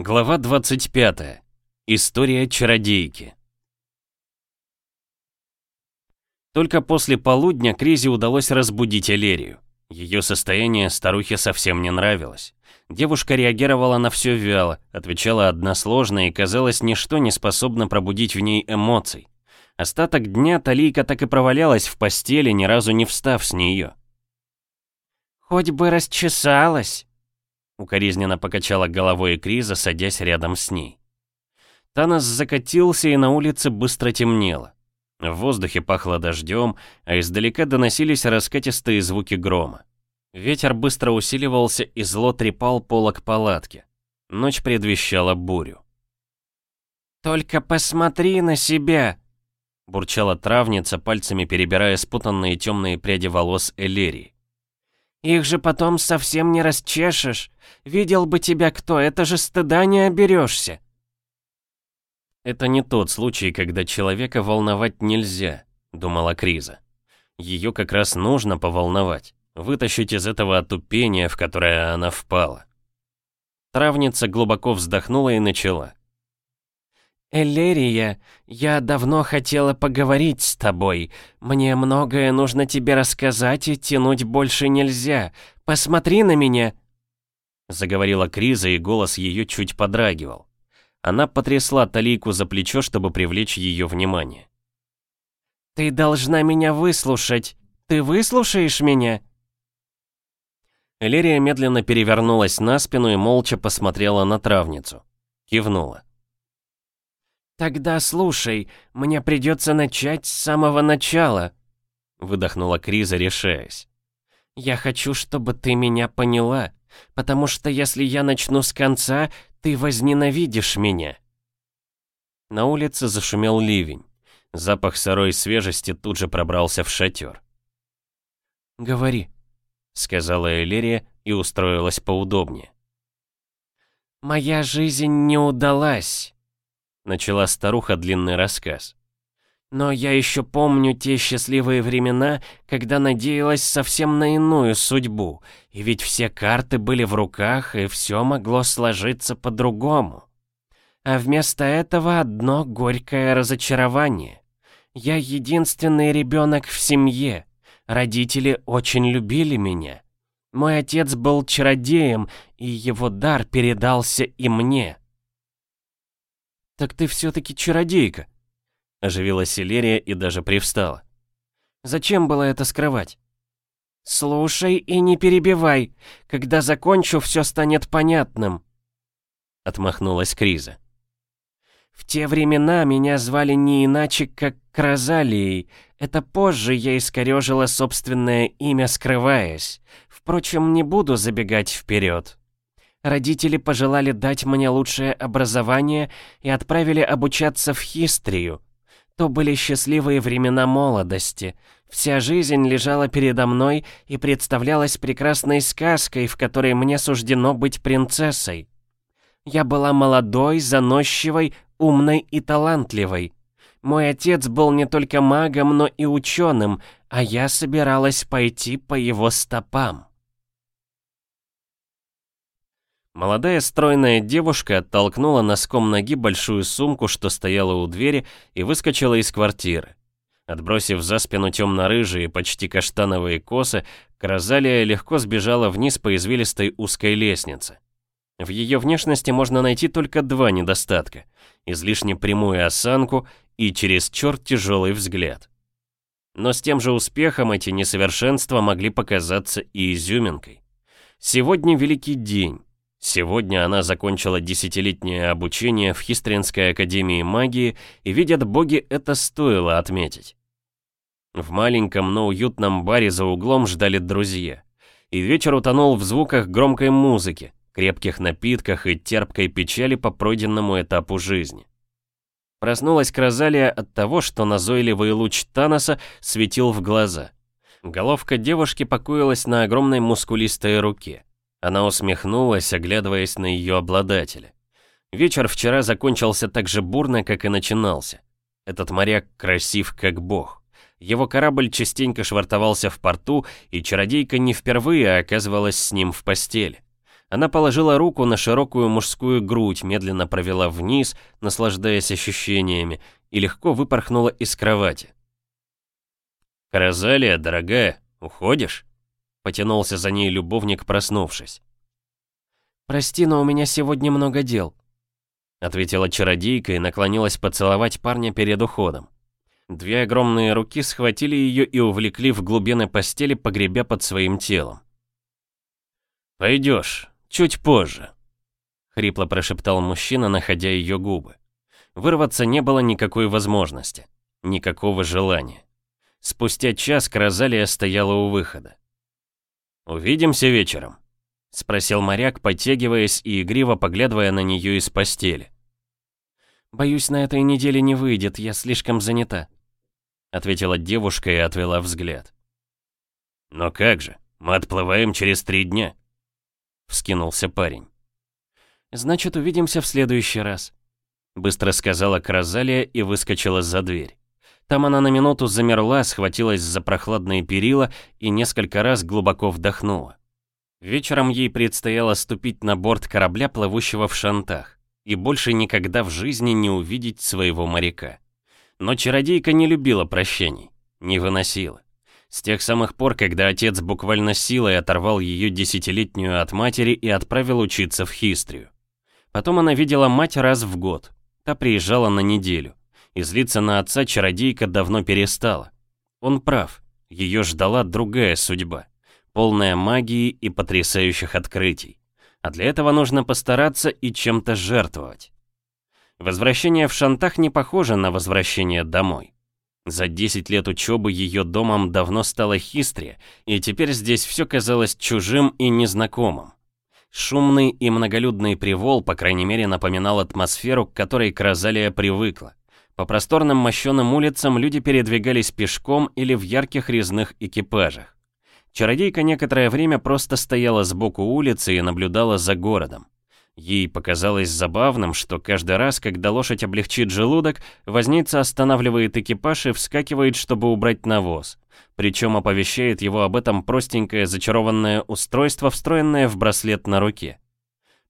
Глава 25. История чародейки. Только после полудня Кризи удалось разбудить Элерию. Ее состояние старухе совсем не нравилось. Девушка реагировала на все вяло, отвечала односложно и, казалось, ничто не способно пробудить в ней эмоций. Остаток дня Талийка так и провалялась в постели, ни разу не встав с нее. «Хоть бы расчесалась!» Укоризненно покачала головой Криза, садясь рядом с ней. Танос закатился, и на улице быстро темнело. В воздухе пахло дождем, а издалека доносились раскатистые звуки грома. Ветер быстро усиливался и зло трепал полок палатки. Ночь предвещала бурю. «Только посмотри на себя!» — бурчала травница, пальцами перебирая спутанные темные пряди волос Элерии. Их же потом совсем не расчешешь. Видел бы тебя кто, это же стыда не оберешься. Это не тот случай, когда человека волновать нельзя, думала Криза. Ее как раз нужно поволновать, вытащить из этого отупения, в которое она впала. Травница глубоко вздохнула и начала. «Элерия, я давно хотела поговорить с тобой. Мне многое нужно тебе рассказать, и тянуть больше нельзя. Посмотри на меня!» Заговорила Криза, и голос ее чуть подрагивал. Она потрясла Талийку за плечо, чтобы привлечь ее внимание. «Ты должна меня выслушать. Ты выслушаешь меня?» Элерия медленно перевернулась на спину и молча посмотрела на травницу. Кивнула. «Тогда слушай, мне придется начать с самого начала», — выдохнула Криза, решаясь. «Я хочу, чтобы ты меня поняла, потому что если я начну с конца, ты возненавидишь меня». На улице зашумел ливень. Запах сырой свежести тут же пробрался в шатер. «Говори», — сказала Элерия и устроилась поудобнее. «Моя жизнь не удалась», начала старуха длинный рассказ. Но я еще помню те счастливые времена, когда надеялась совсем на иную судьбу, и ведь все карты были в руках, и все могло сложиться по-другому. А вместо этого одно горькое разочарование. Я единственный ребенок в семье, родители очень любили меня. Мой отец был чародеем, и его дар передался и мне. «Так ты все-таки чародейка!» Оживилась Селерия и даже привстала. «Зачем было это скрывать?» «Слушай и не перебивай. Когда закончу, все станет понятным», — отмахнулась Криза. «В те времена меня звали не иначе, как Кразалией. Это позже я искорежила собственное имя, скрываясь. Впрочем, не буду забегать вперед» родители пожелали дать мне лучшее образование и отправили обучаться в хистрию. То были счастливые времена молодости. Вся жизнь лежала передо мной и представлялась прекрасной сказкой, в которой мне суждено быть принцессой. Я была молодой, заносчивой, умной и талантливой. Мой отец был не только магом, но и ученым, а я собиралась пойти по его стопам. Молодая стройная девушка оттолкнула носком ноги большую сумку, что стояла у двери, и выскочила из квартиры. Отбросив за спину темно-рыжие, почти каштановые косы, Кразалия легко сбежала вниз по извилистой узкой лестнице. В ее внешности можно найти только два недостатка – излишне прямую осанку и через чересчур тяжелый взгляд. Но с тем же успехом эти несовершенства могли показаться и изюминкой. Сегодня великий день. Сегодня она закончила десятилетнее обучение в Хистринской академии магии, и, видят боги, это стоило отметить. В маленьком, но уютном баре за углом ждали друзья. И вечер утонул в звуках громкой музыки, крепких напитках и терпкой печали по пройденному этапу жизни. Проснулась Кразалия от того, что назойливый луч Таноса светил в глаза. Головка девушки покоилась на огромной мускулистой руке. Она усмехнулась, оглядываясь на ее обладателя. Вечер вчера закончился так же бурно, как и начинался. Этот моряк красив как бог. Его корабль частенько швартовался в порту, и чародейка не впервые оказывалась с ним в постели. Она положила руку на широкую мужскую грудь, медленно провела вниз, наслаждаясь ощущениями, и легко выпорхнула из кровати. «Розалия, дорогая, уходишь?» Потянулся за ней любовник, проснувшись. «Прости, но у меня сегодня много дел», — ответила чародейка и наклонилась поцеловать парня перед уходом. Две огромные руки схватили ее и увлекли в глубины постели, погребя под своим телом. «Пойдешь, чуть позже», — хрипло прошептал мужчина, находя ее губы. Вырваться не было никакой возможности, никакого желания. Спустя час Кразалия стояла у выхода. «Увидимся вечером», — спросил моряк, подтягиваясь и игриво поглядывая на нее из постели. «Боюсь, на этой неделе не выйдет, я слишком занята», — ответила девушка и отвела взгляд. «Но как же, мы отплываем через три дня», — вскинулся парень. «Значит, увидимся в следующий раз», — быстро сказала Кразалия и выскочила за дверь. Там она на минуту замерла, схватилась за прохладные перила и несколько раз глубоко вдохнула. Вечером ей предстояло ступить на борт корабля, плывущего в шантах, и больше никогда в жизни не увидеть своего моряка. Но чародейка не любила прощений, не выносила. С тех самых пор, когда отец буквально силой оторвал ее десятилетнюю от матери и отправил учиться в Хистрию. Потом она видела мать раз в год, та приезжала на неделю и злиться на отца чародейка давно перестала. Он прав, ее ждала другая судьба, полная магии и потрясающих открытий. А для этого нужно постараться и чем-то жертвовать. Возвращение в Шантах не похоже на возвращение домой. За 10 лет учебы ее домом давно стало хистрия, и теперь здесь все казалось чужим и незнакомым. Шумный и многолюдный привол, по крайней мере, напоминал атмосферу, к которой Кразалия привыкла. По просторным мощеным улицам люди передвигались пешком или в ярких резных экипажах. Чародейка некоторое время просто стояла сбоку улицы и наблюдала за городом. Ей показалось забавным, что каждый раз, когда лошадь облегчит желудок, возница останавливает экипаж и вскакивает, чтобы убрать навоз. Причем оповещает его об этом простенькое зачарованное устройство, встроенное в браслет на руке.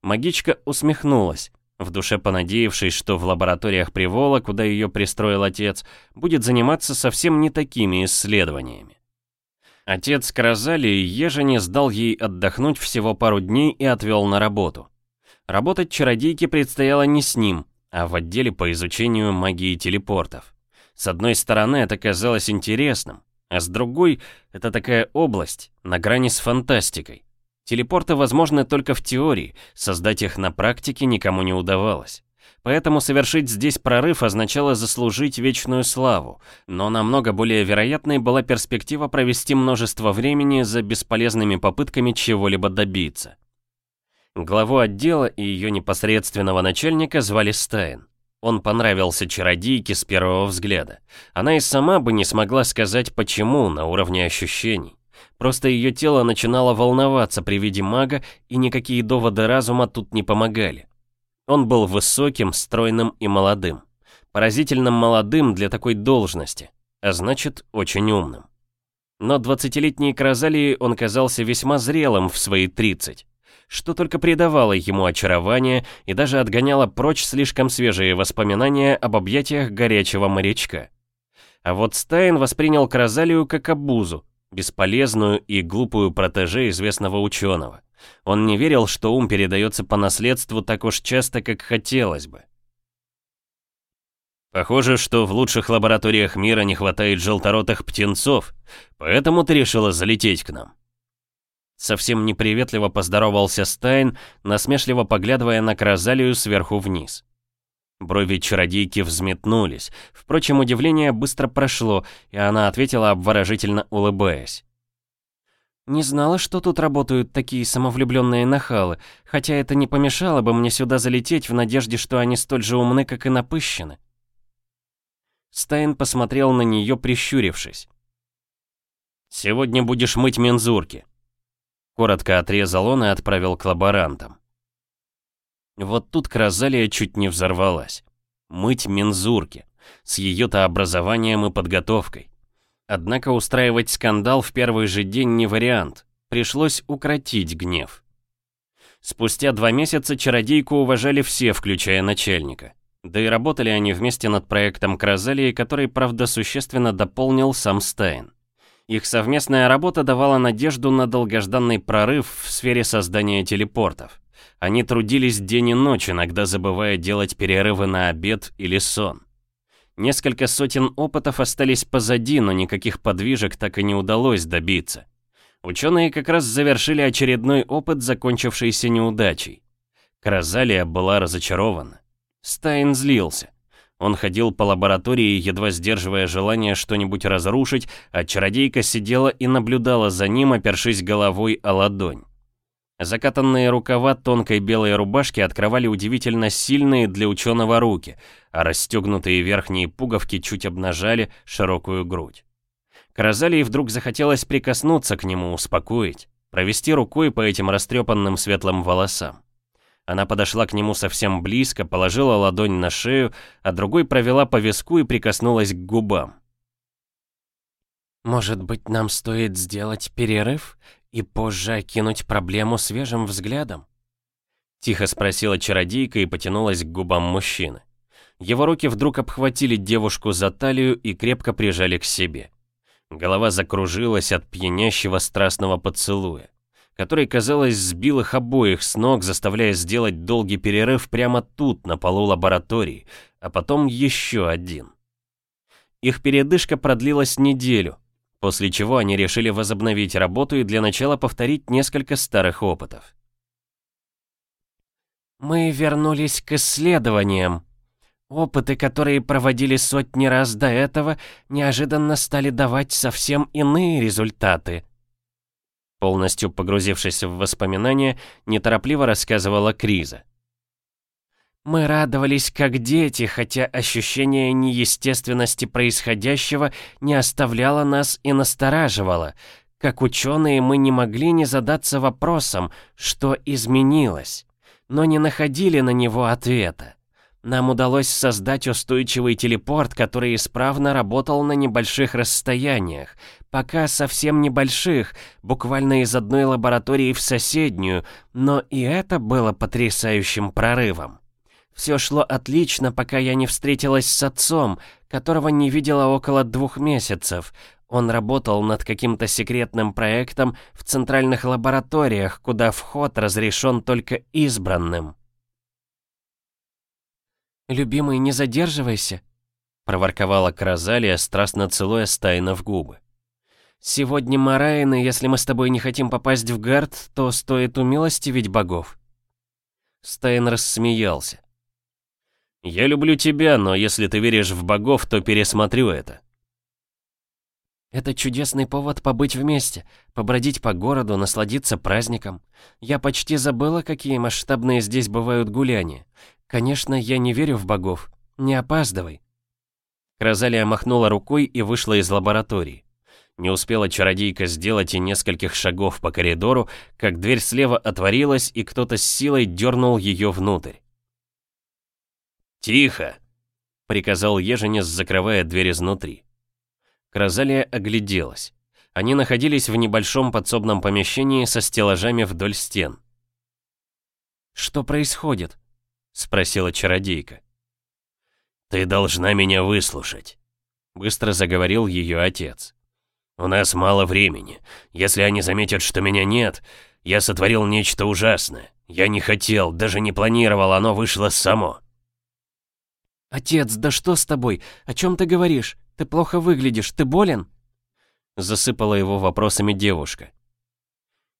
Магичка усмехнулась в душе понадеявшись, что в лабораториях Привола, куда ее пристроил отец, будет заниматься совсем не такими исследованиями. Отец Кразали ежене сдал ей отдохнуть всего пару дней и отвел на работу. Работать чародейке предстояло не с ним, а в отделе по изучению магии телепортов. С одной стороны, это казалось интересным, а с другой, это такая область, на грани с фантастикой. Телепорты возможны только в теории, создать их на практике никому не удавалось. Поэтому совершить здесь прорыв означало заслужить вечную славу, но намного более вероятной была перспектива провести множество времени за бесполезными попытками чего-либо добиться. Главу отдела и ее непосредственного начальника звали Стайн. Он понравился чародейке с первого взгляда. Она и сама бы не смогла сказать почему на уровне ощущений. Просто ее тело начинало волноваться при виде мага, и никакие доводы разума тут не помогали. Он был высоким, стройным и молодым. Поразительно молодым для такой должности, а значит, очень умным. Но 20-летней Кразалии он казался весьма зрелым в свои 30, что только придавало ему очарование и даже отгоняло прочь слишком свежие воспоминания об объятиях горячего морячка. А вот Стайн воспринял Крозалию как обузу, бесполезную и глупую протеже известного ученого. Он не верил, что ум передается по наследству так уж часто, как хотелось бы. Похоже, что в лучших лабораториях мира не хватает желторотых птенцов, поэтому ты решила залететь к нам. Совсем неприветливо поздоровался Стайн, насмешливо поглядывая на Крозалию сверху вниз. Брови чародейки взметнулись. Впрочем, удивление быстро прошло, и она ответила, обворожительно улыбаясь. «Не знала, что тут работают такие самовлюбленные нахалы, хотя это не помешало бы мне сюда залететь в надежде, что они столь же умны, как и напыщены». Стайн посмотрел на нее, прищурившись. «Сегодня будешь мыть мензурки», — коротко отрезал он и отправил к лаборантам. Вот тут Кразалия чуть не взорвалась. Мыть мензурки. С ее-то образованием и подготовкой. Однако устраивать скандал в первый же день не вариант. Пришлось укротить гнев. Спустя два месяца чародейку уважали все, включая начальника. Да и работали они вместе над проектом Кразалии, который, правда, существенно дополнил сам Стайн. Их совместная работа давала надежду на долгожданный прорыв в сфере создания телепортов. Они трудились день и ночь, иногда забывая делать перерывы на обед или сон. Несколько сотен опытов остались позади, но никаких подвижек так и не удалось добиться. Ученые как раз завершили очередной опыт, закончившийся неудачей. Кразалия была разочарована. Стайн злился. Он ходил по лаборатории, едва сдерживая желание что-нибудь разрушить, а чародейка сидела и наблюдала за ним, опершись головой о ладонь. Закатанные рукава тонкой белой рубашки открывали удивительно сильные для ученого руки, а расстегнутые верхние пуговки чуть обнажали широкую грудь. Каразалии вдруг захотелось прикоснуться к нему, успокоить, провести рукой по этим растрепанным светлым волосам. Она подошла к нему совсем близко, положила ладонь на шею, а другой провела по виску и прикоснулась к губам. «Может быть, нам стоит сделать перерыв и позже окинуть проблему свежим взглядом?» Тихо спросила чародейка и потянулась к губам мужчины. Его руки вдруг обхватили девушку за талию и крепко прижали к себе. Голова закружилась от пьянящего страстного поцелуя, который, казалось, сбил их обоих с ног, заставляя сделать долгий перерыв прямо тут, на полу лаборатории, а потом еще один. Их передышка продлилась неделю — после чего они решили возобновить работу и для начала повторить несколько старых опытов. «Мы вернулись к исследованиям. Опыты, которые проводили сотни раз до этого, неожиданно стали давать совсем иные результаты», Полностью погрузившись в воспоминания, неторопливо рассказывала Криза. Мы радовались как дети, хотя ощущение неестественности происходящего не оставляло нас и настораживало. Как ученые мы не могли не задаться вопросом, что изменилось, но не находили на него ответа. Нам удалось создать устойчивый телепорт, который исправно работал на небольших расстояниях. Пока совсем небольших, буквально из одной лаборатории в соседнюю, но и это было потрясающим прорывом. Все шло отлично, пока я не встретилась с отцом, которого не видела около двух месяцев. Он работал над каким-то секретным проектом в центральных лабораториях, куда вход разрешен только избранным. «Любимый, не задерживайся», — проворковала Крозалия, страстно целуя Стайна в губы. «Сегодня Мараин, если мы с тобой не хотим попасть в гард, то стоит умилостивить богов». Стайн рассмеялся. Я люблю тебя, но если ты веришь в богов, то пересмотрю это. Это чудесный повод побыть вместе, побродить по городу, насладиться праздником. Я почти забыла, какие масштабные здесь бывают гуляния. Конечно, я не верю в богов. Не опаздывай. Розалия махнула рукой и вышла из лаборатории. Не успела чародейка сделать и нескольких шагов по коридору, как дверь слева отворилась, и кто-то с силой дернул ее внутрь. «Тихо!» — приказал Еженес, закрывая дверь изнутри. Кразалия огляделась. Они находились в небольшом подсобном помещении со стеллажами вдоль стен. «Что происходит?» — спросила чародейка. «Ты должна меня выслушать», — быстро заговорил ее отец. «У нас мало времени. Если они заметят, что меня нет, я сотворил нечто ужасное. Я не хотел, даже не планировал, оно вышло само. «Отец, да что с тобой? О чем ты говоришь? Ты плохо выглядишь, ты болен?» Засыпала его вопросами девушка.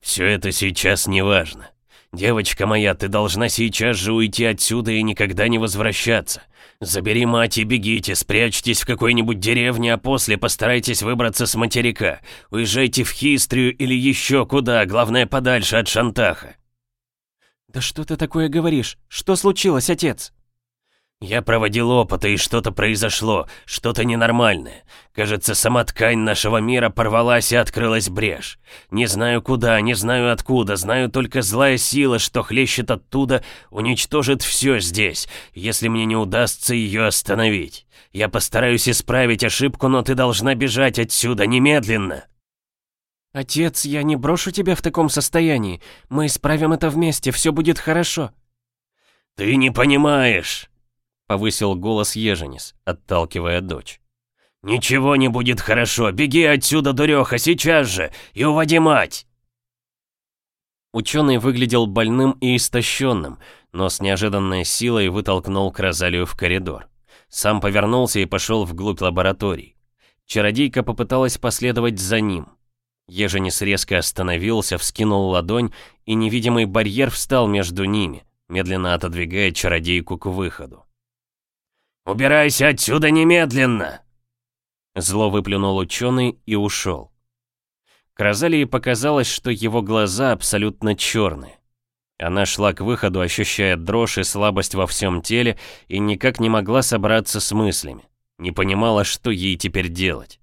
«Все это сейчас не важно. Девочка моя, ты должна сейчас же уйти отсюда и никогда не возвращаться. Забери мать и бегите, спрячьтесь в какой-нибудь деревне, а после постарайтесь выбраться с материка. Уезжайте в Хистрию или еще куда, главное подальше от Шантаха». «Да что ты такое говоришь? Что случилось, отец?» Я проводил опыты, и что-то произошло, что-то ненормальное. Кажется, сама ткань нашего мира порвалась и открылась брешь. Не знаю куда, не знаю откуда, знаю только злая сила, что хлещет оттуда, уничтожит все здесь, если мне не удастся ее остановить. Я постараюсь исправить ошибку, но ты должна бежать отсюда немедленно. Отец, я не брошу тебя в таком состоянии. Мы исправим это вместе, все будет хорошо. Ты не понимаешь повысил голос Еженис, отталкивая дочь. «Ничего не будет хорошо! Беги отсюда, дуреха, сейчас же! И уводи мать!» Ученый выглядел больным и истощенным, но с неожиданной силой вытолкнул Кразалию в коридор. Сам повернулся и пошел вглубь лаборатории. Чародейка попыталась последовать за ним. Еженис резко остановился, вскинул ладонь, и невидимый барьер встал между ними, медленно отодвигая чародейку к выходу. «Убирайся отсюда немедленно!» Зло выплюнул ученый и ушел. Кразалии показалось, что его глаза абсолютно черные. Она шла к выходу, ощущая дрожь и слабость во всем теле, и никак не могла собраться с мыслями. Не понимала, что ей теперь делать.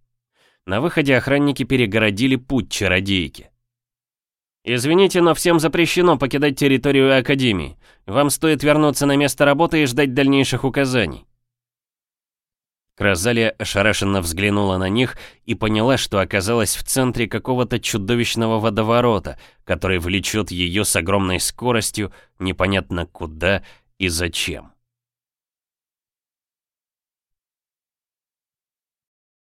На выходе охранники перегородили путь чародейки. «Извините, но всем запрещено покидать территорию Академии. Вам стоит вернуться на место работы и ждать дальнейших указаний». Розалия ошарашенно взглянула на них и поняла, что оказалась в центре какого-то чудовищного водоворота, который влечет ее с огромной скоростью, непонятно куда и зачем.